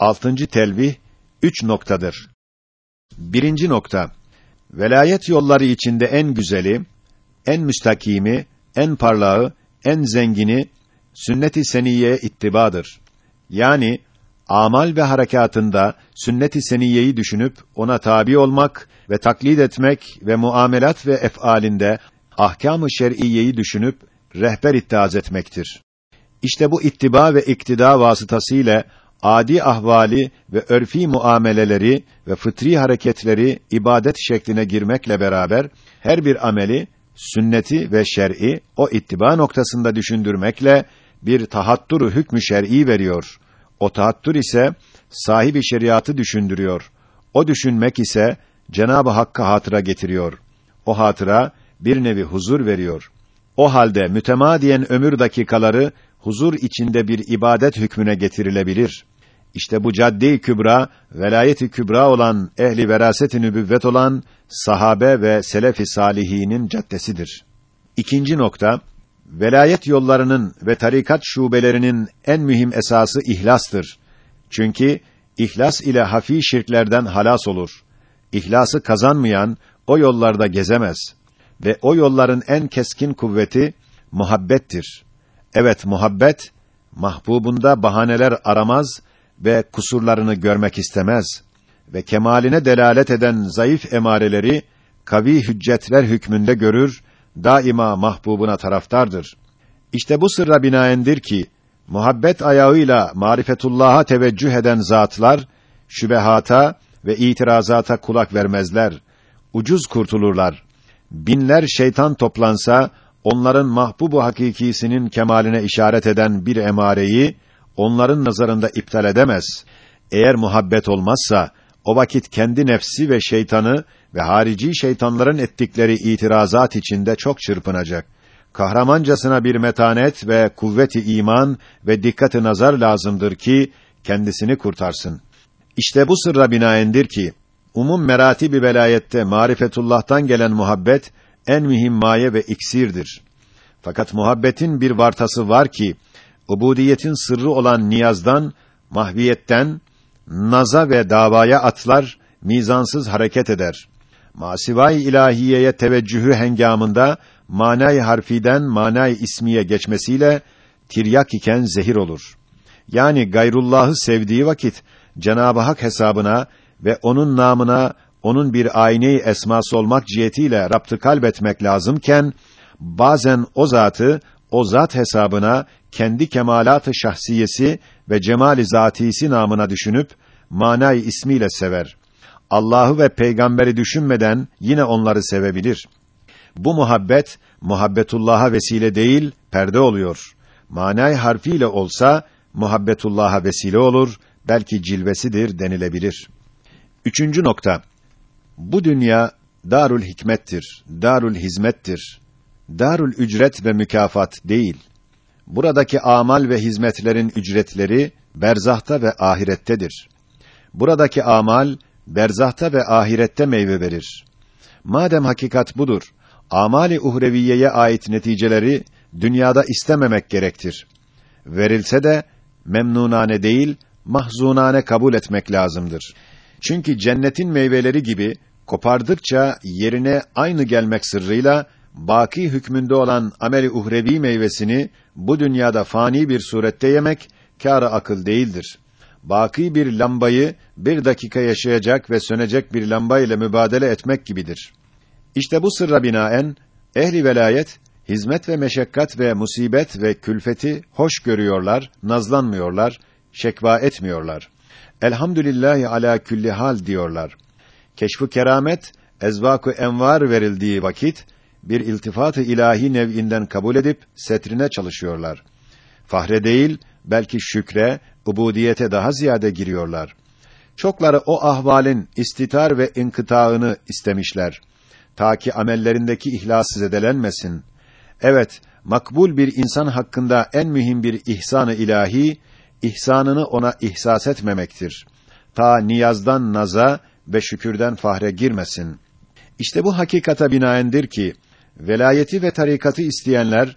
Altıncı telvih üç noktadır. Birinci nokta. Velayet yolları içinde en güzeli, en müstakimi, en parlağı, en zengini sünnet-i seniyye ittibadır. Yani amal ve harekatında sünnet-i seniyyeyi düşünüp ona tabi olmak ve taklit etmek ve muamelat ve ef'alinde ahkâm-ı şer'iyyeyi düşünüp rehber ittihaz etmektir. İşte bu ittiba ve iktida vasıtasıyla adi ahvali ve örfi muameleleri ve fıtri hareketleri ibadet şekline girmekle beraber her bir ameli sünneti ve şer'i o ittiba noktasında düşündürmekle bir tahatturu hükmü şer'i veriyor. O tahattür ise sahibi şeriatı düşündürüyor. O düşünmek ise Cenab-ı Hakk'a hatıra getiriyor. O hatıra bir nevi huzur veriyor. O halde mütemadiyen ömür dakikaları huzur içinde bir ibadet hükmüne getirilebilir. İşte bu cadde-i kübra, velayet-i kübra olan, ehli veraset-i nübüvvet olan sahabe ve selef-i salihinin caddesidir. İkinci nokta, velayet yollarının ve tarikat şubelerinin en mühim esası ihlastır. Çünkü ihlas ile hafi şirklerden halas olur. İhlası kazanmayan o yollarda gezemez ve o yolların en keskin kuvveti muhabbettir. Evet muhabbet mahbubunda bahaneler aramaz ve kusurlarını görmek istemez ve kemaline delalet eden zayıf emareleri kavi hüccetler hükmünde görür, daima mahbubuna taraftardır. İşte bu sırra binaendir ki muhabbet ayağıyla marifetullah'a teveccüh eden zatlar şübehata ve itirazata kulak vermezler. Ucuz kurtulurlar. Binler şeytan toplansa onların mahbubu hakikisinin kemaline işaret eden bir emareyi onların nazarında iptal edemez. Eğer muhabbet olmazsa o vakit kendi nefsi ve şeytanı ve harici şeytanların ettikleri itirazat içinde çok çırpınacak. Kahramancasına bir metanet ve kuvveti iman ve dikkati nazar lazımdır ki kendisini kurtarsın. İşte bu sırra binaendir ki umum merati bir velayette marifetullah'tan gelen muhabbet en mühim maye ve iksirdir. Fakat muhabbetin bir vartası var ki ubudiyetin sırrı olan niyazdan, mahviyetten, naza ve davaya atlar, mizansız hareket eder. Masivai ilahiyeye teveccühü hengamında manay harfiden manay ismiye geçmesiyle tiryak iken zehir olur. Yani gayrullahı sevdiği vakit Cenab-ı Hak hesabına ve onun namına onun bir ayneyi esması olmak cihetiyle raptı kalbetmek lazımken bazen o zatı o zat hesabına kendi kemalat-ı şahsiyesi ve cemali zatisi namına düşünüp manay ismiyle sever. Allah'ı ve peygamberi düşünmeden yine onları sevebilir. Bu muhabbet muhabbetullah'a vesile değil, perde oluyor. Manay harfiyle olsa muhabbetullah'a vesile olur, belki cilvesidir denilebilir. Üçüncü nokta. Bu dünya darul hikmettir, darul hizmettir. Darul ücret ve mükafat değil. Buradaki amal ve hizmetlerin ücretleri berzahta ve ahirettedir. Buradaki amal berzahta ve ahirette meyve verir. Madem hakikat budur, amali uhreviyeye ait neticeleri dünyada istememek gerektir. Verilse de memnunane değil, mahzunane kabul etmek lazımdır. Çünkü cennetin meyveleri gibi kopardıkça yerine aynı gelmek sırrıyla baki hükmünde olan ameli uhrevi meyvesini bu dünyada fani bir surette yemek kâr akıl değildir. Baki bir lambayı bir dakika yaşayacak ve sönecek bir lamba ile mübadele etmek gibidir. İşte bu sırra binaen ehli velayet hizmet ve meşakkat ve musibet ve külfeti hoş görüyorlar, nazlanmıyorlar, şekva etmiyorlar. Elhamdülillahi ala külli hal diyorlar. Keşfu keramet, ezvaku envar verildiği vakit bir iltifat-ı ilahi nev'inden kabul edip setrine çalışıyorlar. Fahre değil, belki şükre, ubudiyete daha ziyade giriyorlar. Çokları o ahvalin istitar ve inkıtağını istemişler. Ta ki amellerindeki ihlas zedelenmesin. Evet, makbul bir insan hakkında en mühim bir ihsan-ı ilahi, ihsanını ona ihsas etmemektir. Ta niyazdan naza ve şükürden fahre girmesin. İşte bu hakikata binaendir ki, velayeti ve tarikatı isteyenler,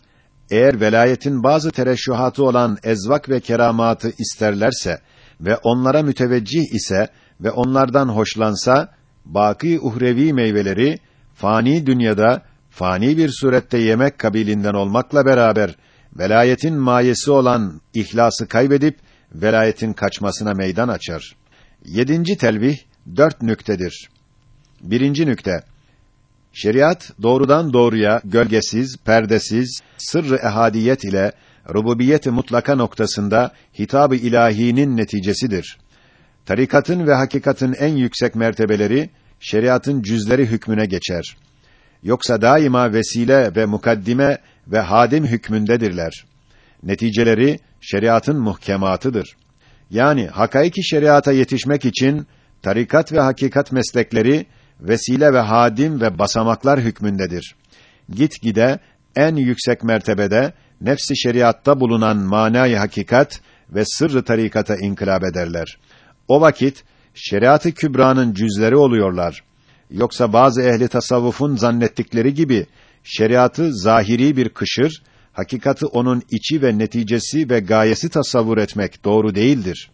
eğer velayetin bazı tereşşuhatı olan ezvak ve keramatı isterlerse ve onlara müteveccih ise ve onlardan hoşlansa baki uhrevi meyveleri fani dünyada fani bir surette yemek kabilinden olmakla beraber velayetin mayesi olan ihlası kaybedip velayetin kaçmasına meydan açar. Yedinci telvih dört nüktedir. Birinci nükte. Şeriat doğrudan doğruya gölgesiz, perdesiz, sırrı ehadiyet ile rububiyet-i mutlaka noktasında hitab-ı ilahinin neticesidir. Tarikatın ve hakikatın en yüksek mertebeleri şeriatın cüzleri hükmüne geçer. Yoksa daima vesile ve mukaddime ve hadim hükmündedirler. Neticeleri şeriatın muhkematıdır. Yani hakaiki şeriata yetişmek için tarikat ve hakikat meslekleri vesile ve hadim ve basamaklar hükmündedir. Git gide en yüksek mertebede nefsi şeriatta bulunan manayı hakikat ve sırrı tarikata inkılap ederler. O vakit şeriatı kübranın cüzleri oluyorlar. Yoksa bazı ehli tasavvufun zannettikleri gibi şeriatı zahiri bir kışır, hakikati onun içi ve neticesi ve gayesi tasavvur etmek doğru değildir.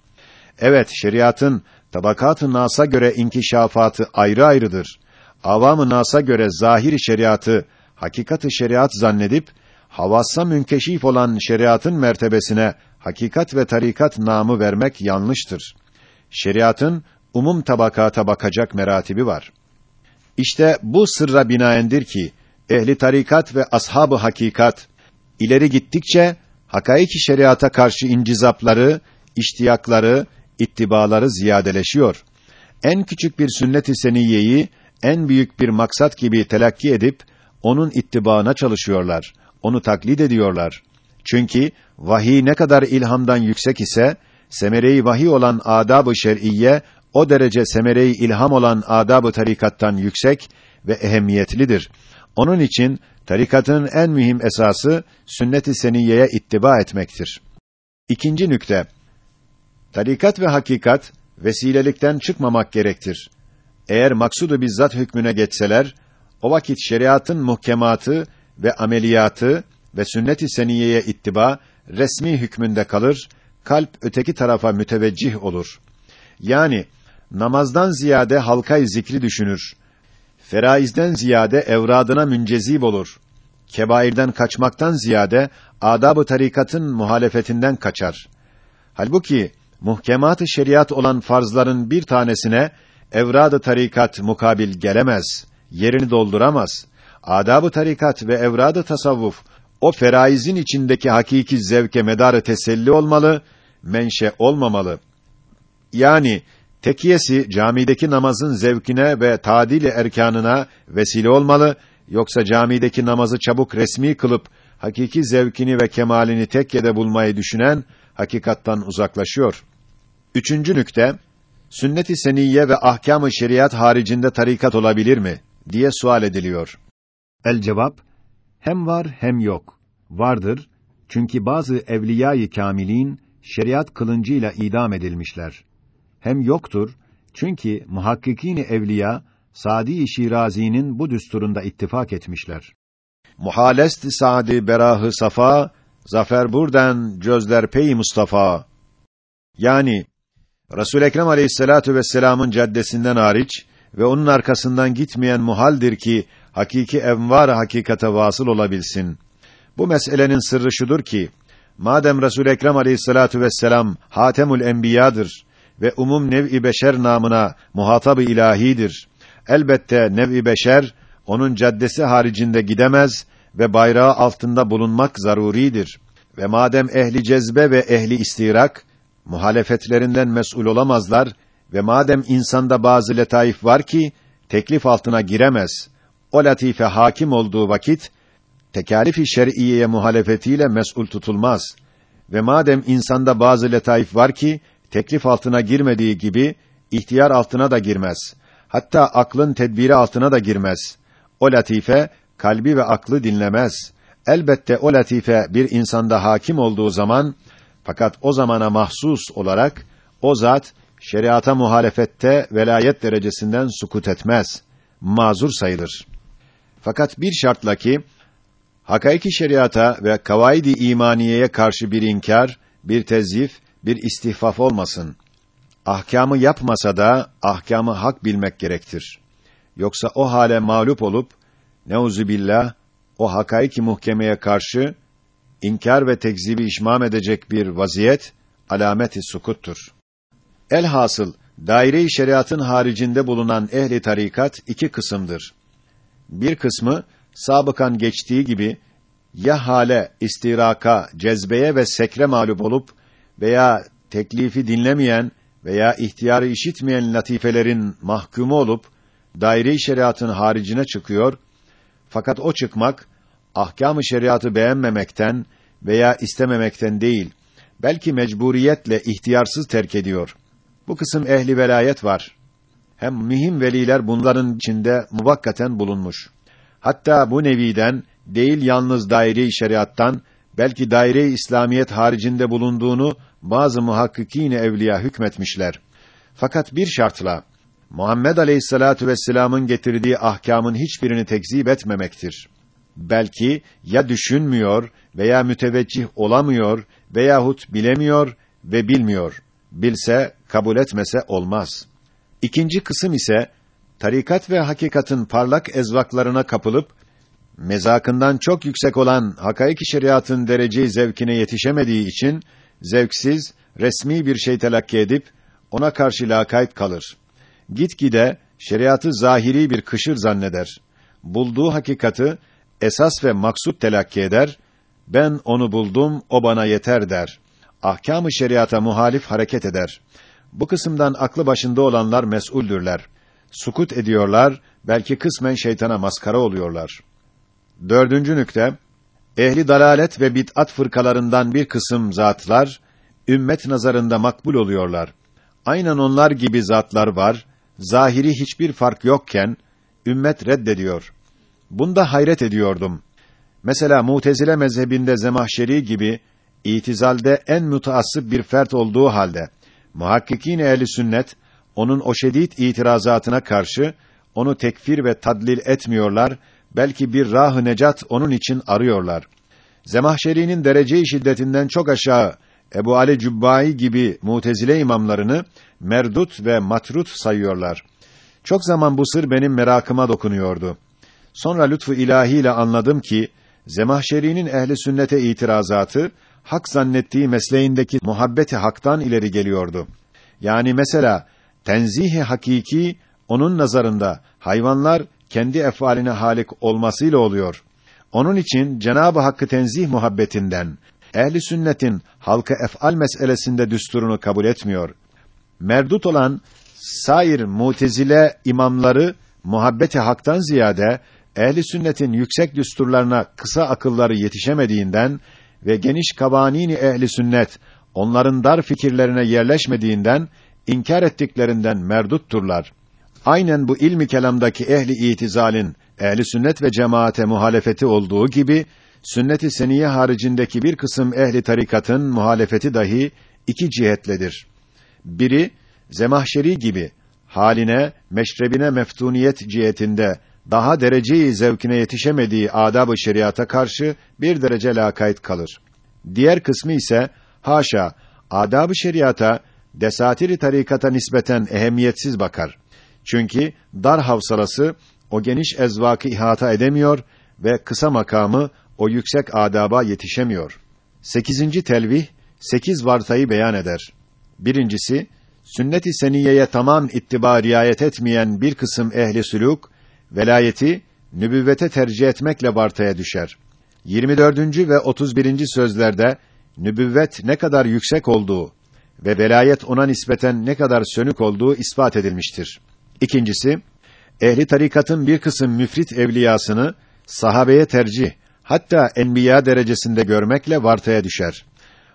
Evet, şeriatın tabakat-ı nasa göre inkişafatı ayrı ayrıdır. Avam-ı nasa göre zahiri şeriatı hakikat-ı şeriat zannedip havassa münkeşif olan şeriatın mertebesine hakikat ve tarikat namı vermek yanlıştır. Şeriatın umum tabakata bakacak meratibi var. İşte bu sırra binaendir ki ehli tarikat ve ashabı hakikat ileri gittikçe hakaiki şeriata karşı incizapları, iştiyakları, ittibaları ziyadeleşiyor. En küçük bir sünnet-i seniyyeyi en büyük bir maksat gibi telakki edip onun ittibaına çalışıyorlar. Onu taklit ediyorlar. Çünkü vahiy ne kadar ilhamdan yüksek ise semere-i vahiy olan adab-ı şer'iyye o derece semere-i ilham olan adab-ı tarikattan yüksek ve ehemmiyetlidir. Onun için tarikatın en mühim esası sünnet-i seniyyeye ittiba etmektir. İkinci nükte. Tarikat ve hakikat vesilelikten çıkmamak gerektir. Eğer maksudu bizzat hükmüne geçseler, o vakit şeriatın muhkematı ve ameliyatı ve sünnet-i seniyeye ittiba resmi hükmünde kalır, kalp öteki tarafa müteveccih olur. Yani namazdan ziyade halkayı zikri düşünür. Feraizden ziyade evradına müncezib olur. Kebairden kaçmaktan ziyade adab-ı tarikatın muhalefetinden kaçar. Halbuki muhkemat-ı şeriat olan farzların bir tanesine evrad-ı tarikat mukabil gelemez, yerini dolduramaz. Adab-ı tarikat ve evrad-ı tasavvuf o feraizin içindeki hakiki zevke medarı teselli olmalı, menşe olmamalı. Yani tekiyesi camideki namazın zevkine ve tadil erkanına vesile olmalı, yoksa camideki namazı çabuk resmi kılıp hakiki zevkini ve kemalini tekkede bulmayı düşünen hakikattan uzaklaşıyor. Üçüncü nükte, sünnet-i seniyye ve ahkâm-ı şeriat haricinde tarikat olabilir mi diye sual ediliyor. El cevap hem var hem yok. Vardır çünkü bazı evliya-i kamilin şeriat kılıncıyla idam edilmişler. Hem yoktur çünkü muhakkikîn evliya Sadi Şirazi'nin bu düsturunda ittifak etmişler. Muhalest Sadi berahı safa zafer burden cözler pey Mustafa. Yani Resul Ekrem Aleyhissalatu vesselam'ın caddesinden hariç ve onun arkasından gitmeyen muhaldir ki hakiki envar hakikate vasıl olabilsin. Bu meselenin sırrı şudur ki madem Resul Ekrem Aleyhissalatu vesselam Hatemül Enbiya'dır ve umum nev'i beşer namına muhatab-ı ilahidir. Elbette nev'i beşer onun caddesi haricinde gidemez ve bayrağı altında bulunmak zaruridir. Ve madem ehli cezbe ve ehli istirak muhalefetlerinden mesul olamazlar ve madem insanda bazı letaif var ki teklif altına giremez. O latife hakim olduğu vakit tekalif-i şer'iyeye muhalefetiyle mesul tutulmaz. Ve madem insanda bazı letaif var ki teklif altına girmediği gibi ihtiyar altına da girmez. Hatta aklın tedbiri altına da girmez. O latife kalbi ve aklı dinlemez. Elbette o latife bir insanda hakim olduğu zaman fakat o zamana mahsus olarak o zat şeriata muhalefette velayet derecesinden sukut etmez. Mazur sayılır. Fakat bir şartla ki hakaiki şeriata ve kavaidi imaniyeye karşı bir inkar, bir tezyif, bir istihfaf olmasın. ahkamı yapmasa da ahkamı hak bilmek gerektir. Yoksa o hale mağlup olup neuzu billah o hakaiki muhkemeye karşı inkar ve tekzibi işmam edecek bir vaziyet alameti sukuttur. Elhasıl daire-i şeriatın haricinde bulunan ehli tarikat iki kısımdır. Bir kısmı sabıkan geçtiği gibi ya hale, istiraka, cezbeye ve sekre mağlup olup veya teklifi dinlemeyen veya ihtiyarı işitmeyen latifelerin mahkumu olup daire-i şeriatın haricine çıkıyor. Fakat o çıkmak ahkâm-ı şeriatı beğenmemekten veya istememekten değil, belki mecburiyetle ihtiyarsız terk ediyor. Bu kısım ehli velayet var. Hem mühim veliler bunların içinde muvakkaten bulunmuş. Hatta bu neviden değil yalnız daire-i şeriattan belki daire-i İslamiyet haricinde bulunduğunu bazı muhakkikîn evliya hükmetmişler. Fakat bir şartla Muhammed Aleyhissalatu vesselam'ın getirdiği ahkamın hiçbirini tekzip etmemektir. Belki ya düşünmüyor veya müteveccih olamıyor veyahut bilemiyor ve bilmiyor. Bilse, kabul etmese olmaz. İkinci kısım ise tarikat ve hakikatın parlak ezvaklarına kapılıp mezakından çok yüksek olan hakaiki şeriatın dereceyi zevkine yetişemediği için zevksiz, resmi bir şey telakki edip ona karşı lakayt kalır. Gitgide şeriatı zahiri bir kışır zanneder. Bulduğu hakikati esas ve maksut telakki eder. Ben onu buldum, o bana yeter der. Ahkâm-ı şeriata muhalif hareket eder. Bu kısımdan aklı başında olanlar mes'uldürler. Sukut ediyorlar, belki kısmen şeytana maskara oluyorlar. Dördüncü nükte, ehli dalalet ve bid'at fırkalarından bir kısım zatlar, ümmet nazarında makbul oluyorlar. Aynen onlar gibi zatlar var, zahiri hiçbir fark yokken, ümmet reddediyor. Bunda hayret ediyordum. Mesela Mutezile mezhebinde Zemahşeri gibi, itizalde en müteassıp bir fert olduğu halde, muhakkikin ehli sünnet, onun o şedid itirazatına karşı, onu tekfir ve tadlil etmiyorlar, belki bir rah-ı necat onun için arıyorlar. Zemahşeri'nin derece-i şiddetinden çok aşağı Ebu Ali Cübbai gibi Mutezile imamlarını merdut ve matrut sayıyorlar. Çok zaman bu sır benim merakıma dokunuyordu. Sonra lütfu ilahiyle anladım ki Zemahşeri'nin ehli sünnete itirazatı hak zannettiği mesleğindeki muhabbeti haktan ileri geliyordu. Yani mesela tenzihi hakiki onun nazarında hayvanlar kendi efaline halik olmasıyla oluyor. Onun için Cenab-ı Hakk'ı tenzih muhabbetinden ehli sünnetin halka ef'al meselesinde düsturunu kabul etmiyor. Merdut olan sair mutezile imamları muhabbeti haktan ziyade ehli sünnetin yüksek düsturlarına kısa akılları yetişemediğinden ve geniş kabanini ehli sünnet onların dar fikirlerine yerleşmediğinden inkar ettiklerinden merdutturlar. Aynen bu ilmi kelamdaki ehli itizalin ehli sünnet ve cemaate muhalefeti olduğu gibi sünnet-i seniye haricindeki bir kısım ehli tarikatın muhalefeti dahi iki cihetledir. Biri Zemahşeri gibi haline, meşrebine meftuniyet cihetinde daha dereceyi zevkine yetişemediği adab-ı şeriata karşı bir derece lakayt kalır. Diğer kısmı ise haşa adab-ı şeriata desatiri tarikata nispeten ehemmiyetsiz bakar. Çünkü dar havsalası o geniş ezvakı ihata edemiyor ve kısa makamı o yüksek adaba yetişemiyor. Sekizinci telvih, sekiz vartayı beyan eder. Birincisi, sünnet-i seniyeye tamam ittiba riayet etmeyen bir kısım ehli sülûk, velayeti, nübüvvete tercih etmekle vartaya düşer. 24. ve 31. sözlerde, nübüvvet ne kadar yüksek olduğu ve velayet ona nispeten ne kadar sönük olduğu ispat edilmiştir. İkincisi, ehli tarikatın bir kısım müfrit evliyasını sahabeye tercih, hatta enbiya derecesinde görmekle vartaya düşer.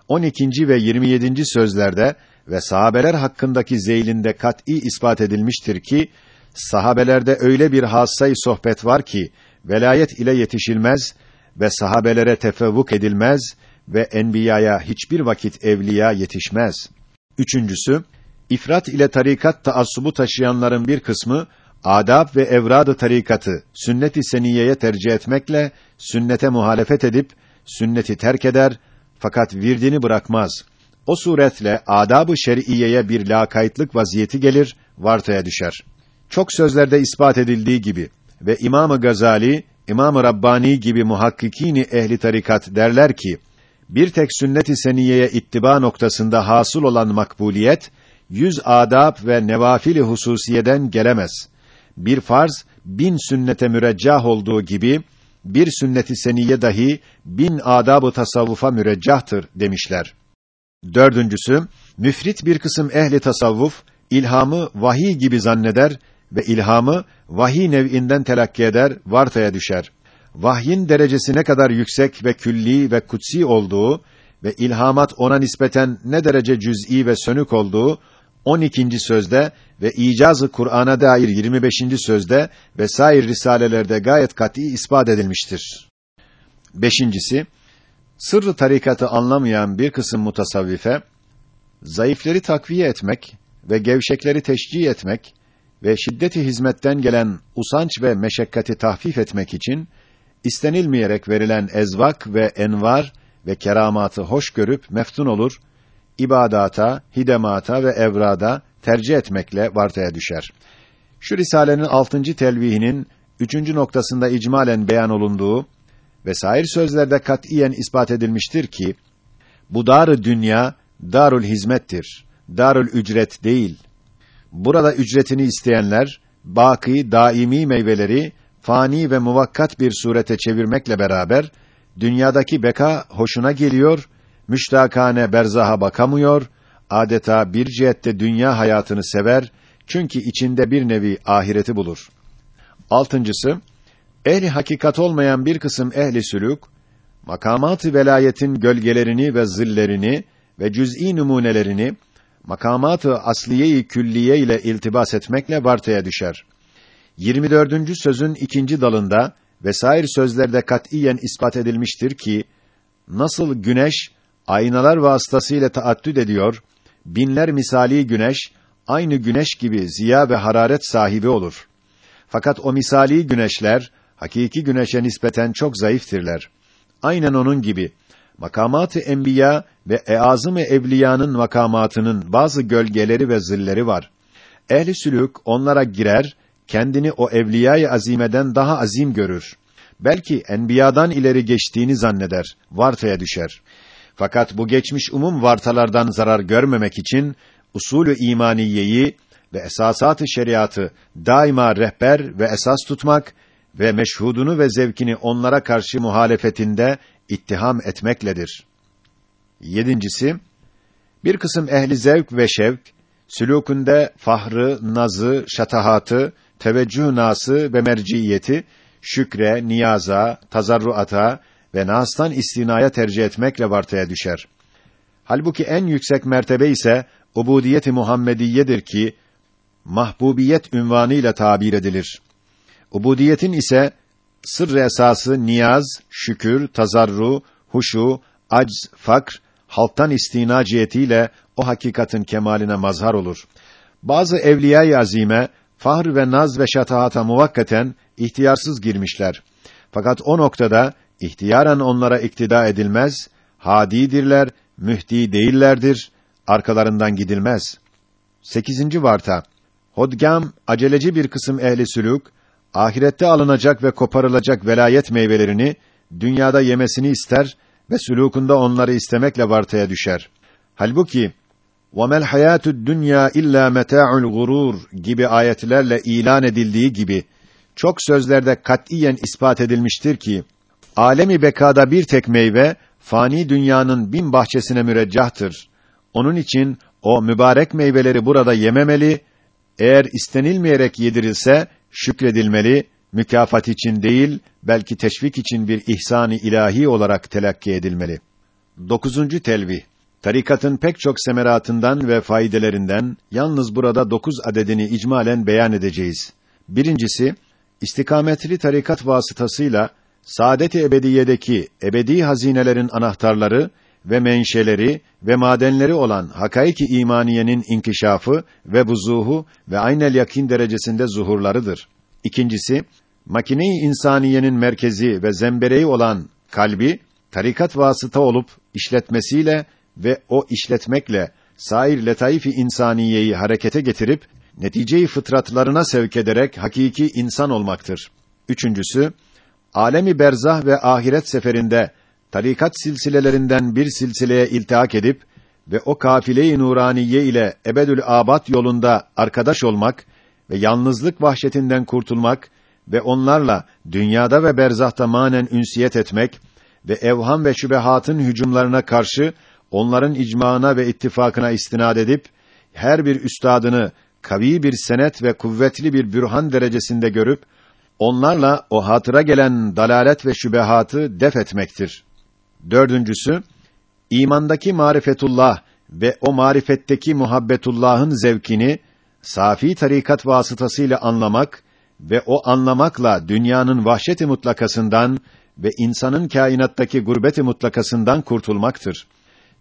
12. ve 27. sözlerde ve sahabeler hakkındaki zeylinde kat'î ispat edilmiştir ki sahabelerde öyle bir hassay sohbet var ki velayet ile yetişilmez ve sahabelere tefevvuk edilmez ve enbiyaya hiçbir vakit evliya yetişmez. Üçüncüsü, ifrat ile tarikat taassubu taşıyanların bir kısmı adab ve evrad-ı tarikatı sünnet-i seniyeye tercih etmekle sünnete muhalefet edip sünneti terk eder fakat virdini bırakmaz. O suretle adab-ı şer'iyeye bir lakaytlık vaziyeti gelir, vartaya düşer. Çok sözlerde ispat edildiği gibi ve İmam-ı Gazali, İmam-ı Rabbani gibi muhakkikini ehli tarikat derler ki, bir tek sünnet-i seniyeye ittiba noktasında hasıl olan makbuliyet, yüz adab ve nevafil-i hususiyeden gelemez. Bir farz, bin sünnete müreccah olduğu gibi, bir sünnet-i seniye dahi bin adab-ı tasavvufa müreccahtır demişler. Dördüncüsü, müfrit bir kısım ehli tasavvuf, ilhamı vahiy gibi zanneder ve ilhamı vahiy nev'inden telakki eder, vartaya düşer. Vahyin derecesi ne kadar yüksek ve külli ve kutsi olduğu ve ilhamat ona nispeten ne derece cüz'i ve sönük olduğu 12. sözde ve icazı Kur'an'a dair 25. sözde ve sair risalelerde gayet kat'î ispat edilmiştir. Beşincisi, sırrı tarikatı anlamayan bir kısım mutasavvife, zayıfları takviye etmek ve gevşekleri teşcih etmek ve şiddeti hizmetten gelen usanç ve meşakkati tahfif etmek için istenilmeyerek verilen ezvak ve envar ve keramatı hoş görüp meftun olur, ibadata, hidemata ve evrada tercih etmekle vartaya düşer. Şu risalenin altıncı telvihinin üçüncü noktasında icmalen beyan olunduğu ve sair sözlerde katiyen ispat edilmiştir ki bu darı dünya darul hizmettir. Darul ücret değil. Burada ücretini isteyenler baki daimi meyveleri fani ve muvakkat bir surete çevirmekle beraber dünyadaki beka hoşuna geliyor, müştakane berzaha bakamıyor, adeta bir cihette dünya hayatını sever çünkü içinde bir nevi ahireti bulur. Altıncısı, ehli hakikat olmayan bir kısım ehli sülûk, makamat-ı velayetin gölgelerini ve zillerini ve cüz'i numunelerini makamat-ı asliye-i külliye ile iltibas etmekle vartaya düşer. 24. sözün ikinci dalında vesair sözlerde katiyen ispat edilmiştir ki nasıl güneş aynalar vasıtasıyla taaddüd ediyor, binler misali güneş aynı güneş gibi ziya ve hararet sahibi olur. Fakat o misali güneşler hakiki güneşe nispeten çok zayıftirler. Aynen onun gibi makamat-ı enbiya ve eazım-ı evliyanın makamatının bazı gölgeleri ve zilleri var. Ehli sülük onlara girer, kendini o evliyâ-i azimeden daha azim görür. Belki enbiyadan ileri geçtiğini zanneder, vartaya düşer. Fakat bu geçmiş umum vartalardan zarar görmemek için usulü imaniyeyi ve esasat-ı şeriatı daima rehber ve esas tutmak ve meşhudunu ve zevkini onlara karşı muhalefetinde ittiham etmekledir. Yedincisi, bir kısım ehli zevk ve şevk, sülûkünde fahrı, nazı, şatahatı, teveccüh nası ve merciyeti, şükre, niyaza, tazarruata ve nastan istinaya tercih etmekle vartaya düşer. Halbuki en yüksek mertebe ise ubudiyet-i Muhammediyedir ki mahbubiyet ünvanıyla tabir edilir. Ubudiyetin ise sırr esası niyaz, şükür, tazarru, huşu, acz, fakr, halktan istina cihetiyle o hakikatin kemaline mazhar olur. Bazı evliya-i azime fahr ve naz ve şatahata muvakkaten ihtiyarsız girmişler. Fakat o noktada ihtiyaren onlara iktida edilmez, hadidirler, mühdi değillerdir, arkalarından gidilmez. Sekizinci varta. Hodgam, aceleci bir kısım ehli sülûk, ahirette alınacak ve koparılacak velayet meyvelerini dünyada yemesini ister ve sülûkunda onları istemekle vartaya düşer. Halbuki وَمَا الْحَيَاتُ الدُّنْيَا اِلَّا مَتَاعُ الْغُرُورِ gibi ayetlerle ilan edildiği gibi çok sözlerde katiyen ispat edilmiştir ki alemi bekada bir tek meyve fani dünyanın bin bahçesine müreccahtır. Onun için o mübarek meyveleri burada yememeli, eğer istenilmeyerek yedirilse şükredilmeli, mükafat için değil, belki teşvik için bir ihsan-ı ilahi olarak telakki edilmeli. Dokuzuncu telvih Tarikatın pek çok semeratından ve faydelerinden yalnız burada dokuz adedini icmalen beyan edeceğiz. Birincisi, istikametli tarikat vasıtasıyla saadet-i ebediyedeki ebedi hazinelerin anahtarları ve menşeleri ve madenleri olan hakaiki imaniyenin inkişafı ve buzuhu ve aynel yakin derecesinde zuhurlarıdır. İkincisi, makine-i insaniyenin merkezi ve zembereği olan kalbi tarikat vasıta olup işletmesiyle ve o işletmekle sair letaif-i insaniyeyi harekete getirip neticeyi fıtratlarına sevk ederek hakiki insan olmaktır. Üçüncüsü, alemi berzah ve ahiret seferinde tarikat silsilelerinden bir silsileye iltihak edip ve o kafile-i nuraniye ile ebedül abat yolunda arkadaş olmak ve yalnızlık vahşetinden kurtulmak ve onlarla dünyada ve berzahta manen ünsiyet etmek ve evham ve şübehatın hücumlarına karşı onların icmağına ve ittifakına istinad edip her bir üstadını kavi bir senet ve kuvvetli bir bürhan derecesinde görüp onlarla o hatıra gelen dalalet ve şübehatı def etmektir. Dördüncüsü, imandaki marifetullah ve o marifetteki muhabbetullah'ın zevkini safi tarikat vasıtasıyla anlamak ve o anlamakla dünyanın vahşeti mutlakasından ve insanın kainattaki gurbeti mutlakasından kurtulmaktır.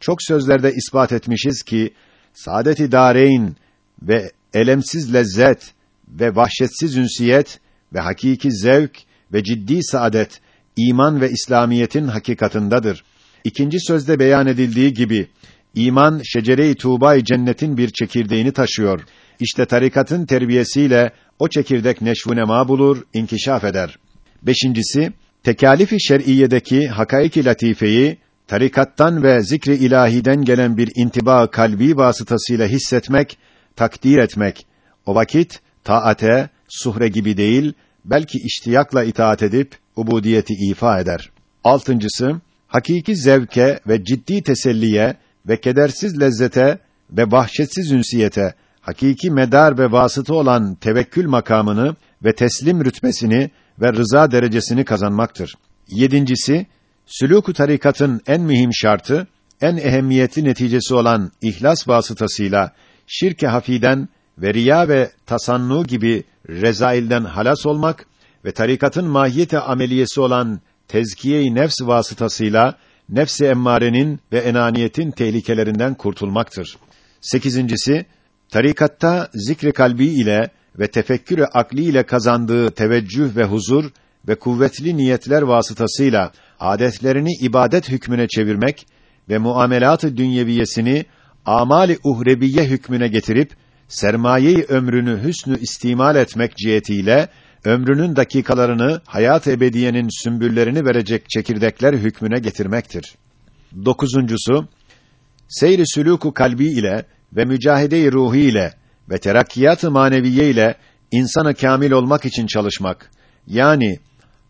Çok sözlerde ispat etmişiz ki saadet-i dareyn ve elemsiz lezzet ve vahşetsiz ünsiyet ve hakiki zevk ve ciddi saadet iman ve İslamiyetin hakikatındadır. İkinci sözde beyan edildiği gibi iman şecere-i tuğba cennetin bir çekirdeğini taşıyor. İşte tarikatın terbiyesiyle o çekirdek neşvu nema bulur, inkişaf eder. Beşincisi, tekalifi şer'iyedeki hakaiki latifeyi tarikattan ve zikri ilahiden gelen bir intiba kalbi vasıtasıyla hissetmek, takdir etmek. O vakit taate, suhre gibi değil, belki iştiyakla itaat edip ubudiyeti ifa eder. Altıncısı, hakiki zevke ve ciddi teselliye ve kedersiz lezzete ve vahşetsiz ünsiyete hakiki medar ve vasıta olan tevekkül makamını ve teslim rütbesini ve rıza derecesini kazanmaktır. Yedincisi, sülûk-u tarikatın en mühim şartı, en ehemmiyetli neticesi olan ihlas vasıtasıyla şirk-i hafiden ve riya ve tasannu gibi rezailden halas olmak ve tarikatın mahiyeti ameliyesi olan tezkiye-i nefs vasıtasıyla nefs-i emmarenin ve enaniyetin tehlikelerinden kurtulmaktır. Sekizincisi, tarikatta zikri kalbi ile ve tefekkür-ü akli ile kazandığı teveccüh ve huzur ve kuvvetli niyetler vasıtasıyla adetlerini ibadet hükmüne çevirmek ve muamelat-ı dünyeviyesini amali uhrebiye hükmüne getirip sermayeyi ömrünü hüsnü istimal etmek cihetiyle ömrünün dakikalarını hayat ebediyenin sümbüllerini verecek çekirdekler hükmüne getirmektir. Dokuzuncusu, seyri sülûku kalbi ile ve mücahede-i ruhi ile ve terakkiyat-ı maneviye ile insanı kamil olmak için çalışmak. Yani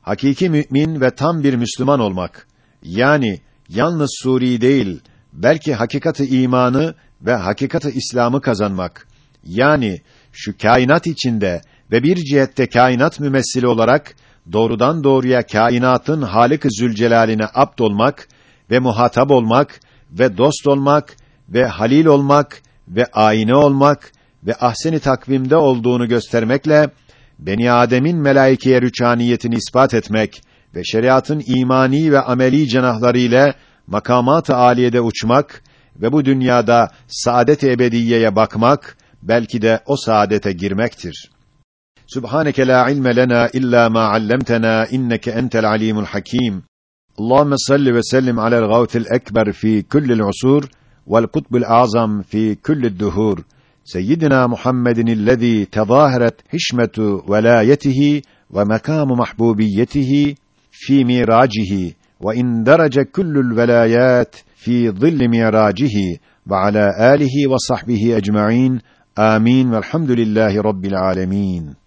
hakiki mümin ve tam bir Müslüman olmak. Yani yalnız suri değil, belki hakikati imanı ve hakikati İslam'ı kazanmak. Yani şu kainat içinde ve bir cihette kainat mümessili olarak doğrudan doğruya kainatın Halik-i Zülcelal'ine apt olmak ve muhatap olmak ve dost olmak ve halil olmak ve ayine olmak ve ahseni takvimde olduğunu göstermekle Beni Adem'in melaikeye rüçhaniyetini ispat etmek ve şeriatın imani ve ameli cenahları ile makamat-ı aliyede uçmak ve bu dünyada saadet-i ebediyeye bakmak belki de o saadete girmektir. سبحانك لا علم لنا إلا ما علمتنا إنك أنت العليم الحكيم. اللهم صل وسلم على الغوث الأكبر في كل العصور والقطب الأعظم في كل الدهور. سيدنا محمد الذي تظاهرت حشمة ولايته ومقام محبوبيته في ميراجه وإن درج كل الولايات في ظل ميراجه وعلى آله وصحبه أجمعين. آمين والحمد لله رب العالمين.